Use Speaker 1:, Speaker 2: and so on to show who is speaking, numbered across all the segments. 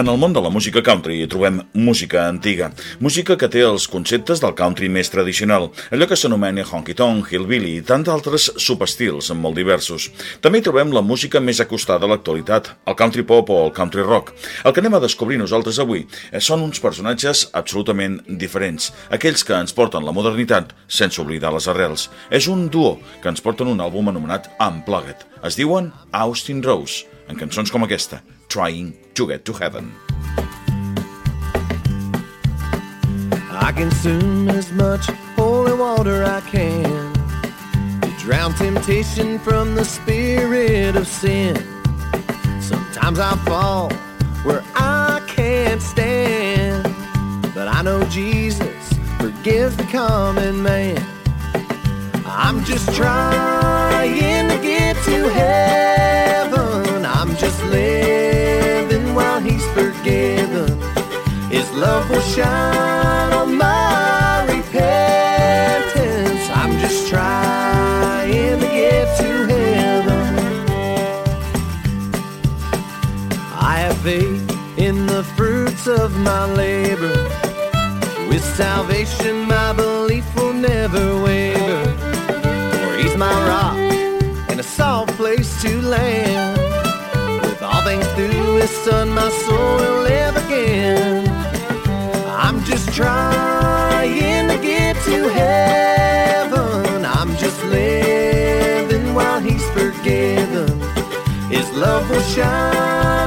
Speaker 1: En el món de la música country hi trobem música antiga, música que té els conceptes del country més tradicional, allò que s'anomena honky-tonk, hillbilly i tant d'altres subestils molt diversos. També hi trobem la música més acostada a l'actualitat, el country pop o el country rock. El que anem a descobrir nosaltres avui eh, són uns personatges absolutament diferents, aquells que ens porten la modernitat sense oblidar les arrels. És un duo que ens porten un àlbum anomenat Unplugged. Es diuen Austin Rose, en cançons com aquesta, trying to get to heaven.
Speaker 2: I consume as much holy water I can to drown temptation from the spirit of sin. Sometimes I fall where I can't stand, but I know Jesus forgives the common man. I'm just trying to get to heaven. Love will shine on my repentance. I'm just trying to get to heaven. I have faith in the fruits of my labor. With salvation, my belief will never waver. For He's my rock and a soft place to land. With all things through His Son, my soul will live again. Trying to get to heaven. I'm just living while He's forgiven. His love will shine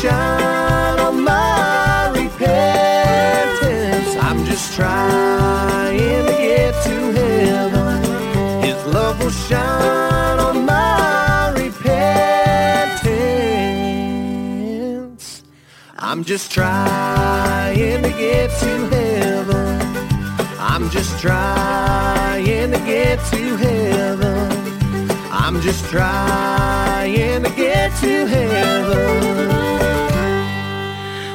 Speaker 2: shine on my repentance. I'm just trying to get to heaven. His love will shine on my repentance. I'm just trying to get to heaven. I'm just trying to get to heaven. Just trying to get to heaven.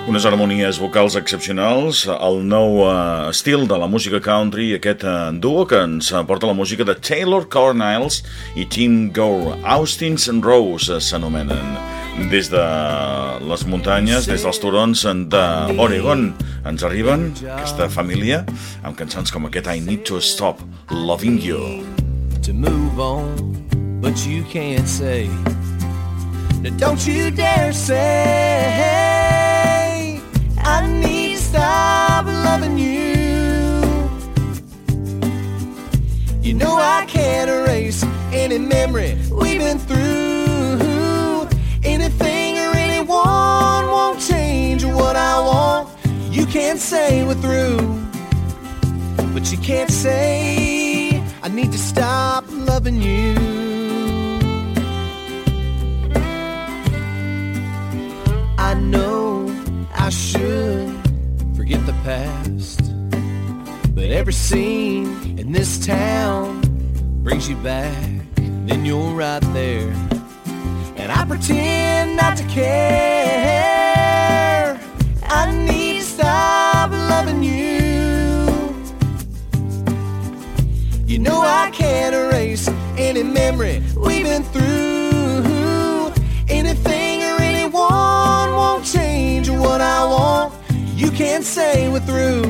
Speaker 1: Unes harmonies vocals excepcionals, el nou uh, estil de la música country, aquest uh, duo que ens porta la música de Taylor Cornels i Tim Gore. Austins and Rose s'anomenen. Des de les muntanyes, des dels turons d'Oregon, ens arriben aquesta família amb cançons com aquest I Need to Stop Loving You.
Speaker 2: To move on, but you can't say. Now don't you dare say I need to stop loving you. You know I can't erase any memory we've been through. Anything or anyone won't change what I want. You can't say we're through. But you can't say I need to stop loving you. I know I should forget the past, but every scene in this town brings you back. Then you're right there, and I pretend not to care. You know I can't erase any memory we've been through. Anything or anyone won't change what I want. You can't say we're through,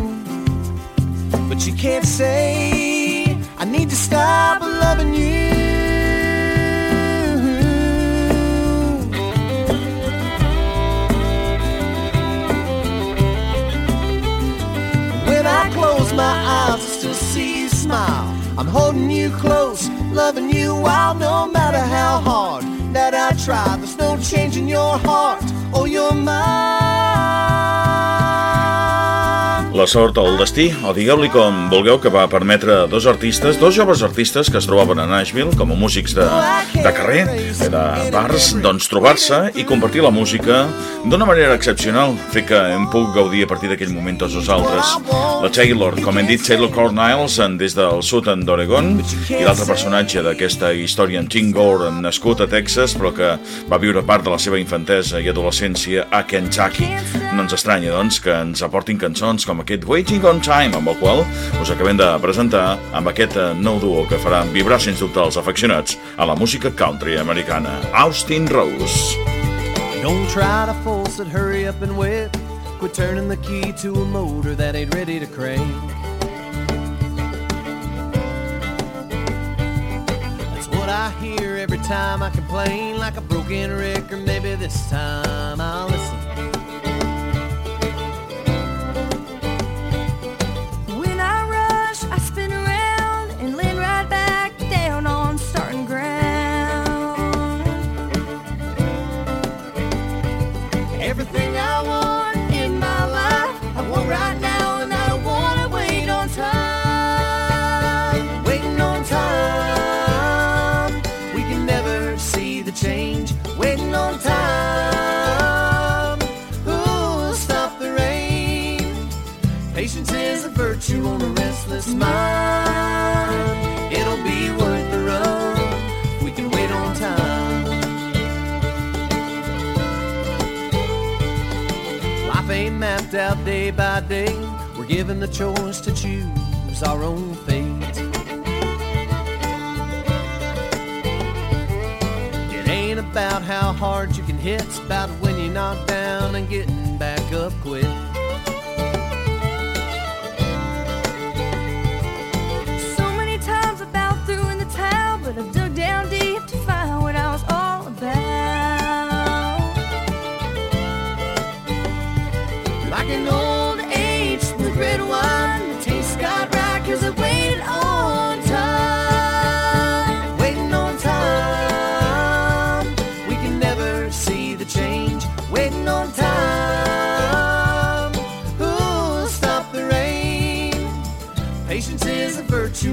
Speaker 2: but you can't say I need to stop loving you. I'm holding you close, loving you wild, no matter how hard that I try. There's no change in your heart or your mind.
Speaker 1: Sort o el destí, o digueu-li com vulgueu, que va permetre dos artistes, dos joves artistes que es trobaven a Nashville com a músics de, de carrer, de bars, doncs trobar-se i compartir la música d'una manera excepcional, fer que hem pogut gaudir a partir d'aquell moment tots nosaltres. La Taylor, com hem dit, Taylor Corniles, des del sud d'Oregon, i l'altre personatge d'aquesta història en Tim Gore, nascut a Texas, però que va viure part de la seva infantesa i adolescència a Kentucky. No ens estranya, doncs, que ens aportin cançons com aquest Waiting on Time, amb el qual us acabem de presentar amb aquest eh, nou duo que farà vibrar sens dubte els afeccionats a la música country americana, Austin Rose.
Speaker 2: Don't try to force it, hurry up and wait. Quit turning the key to a motor that ain't ready to crank. I hear every time I complain, like a broken record. Maybe this time I'll listen. Out day by day. We're given the choice to choose our own fate. It ain't about how hard you can hit, it's about when you're knocked down and getting back up quick.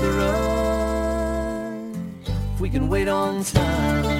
Speaker 2: The run. We can wait on time.